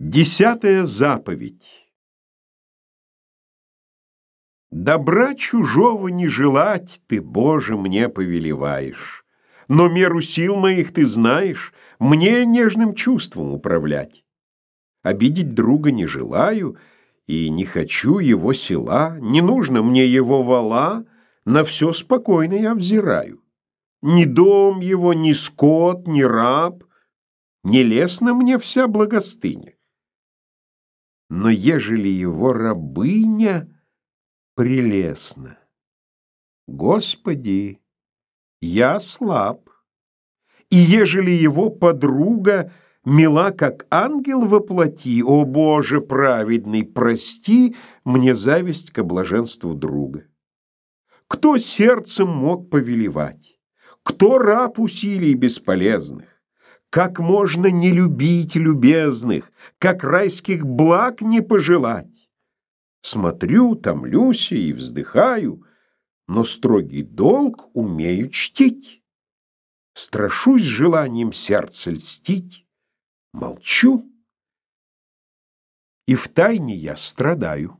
Десятая заповедь. Добра чужого не желать ты, Боже, мне повелеваешь. Но меру сил моих ты знаешь, мне нежным чувством управлять. Обидеть друга не желаю и не хочу его села, не нужно мне его вала, на все спокойно я взираю. Ни дом его, ни скот, ни раб, не лестна мне вся благостыня но ежели его рабыня прелестна. Господи, я слаб. И ежели его подруга мила, как ангел воплоти, о Боже праведный, прости мне зависть к блаженству друга. Кто сердцем мог повелевать? Кто раб усилий бесполезных? Как можно не любить любезных, как райских благ не пожелать? Смотрю, томлюсь и вздыхаю, но строгий долг умею чтить. Страшусь желанием сердца льстить, молчу, и в тайне я страдаю.